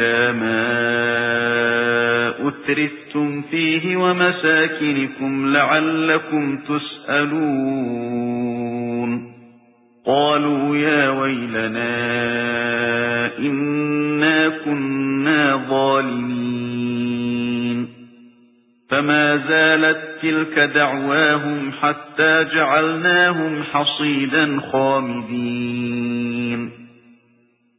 إِلَى مَا أُتْرِفْتُمْ فِيهِ وَمَسَاكِنِكُمْ لَعَلَّكُمْ تُسْأَلُونَ. قَالُوا يَا وَيْلَنَا إِنَّا كُنَّا ظَالِمِينَ. فَمَا زَالَتْ تِلْكَ دَعْوَاهُمْ حَتَّى جَعَلْنَاهُمْ حَصِيدًا خَامِدِينَ.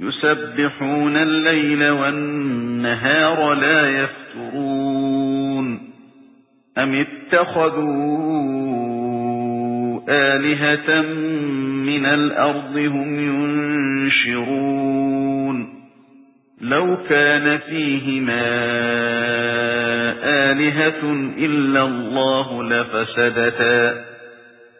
يُسَبِّحُونَ اللَّيْلَ وَالنَّهَارَ لَا يَفْتُرُونَ أَمِ اتَّخَذُوا آلِهَةً مِنَ الْأَرْضِ هُمْ يُنشِرُونَ لَوْ كَانَ فِيهِمَا آلِهَةٌ إِلَّا اللَّهُ لَفَسَدَتَا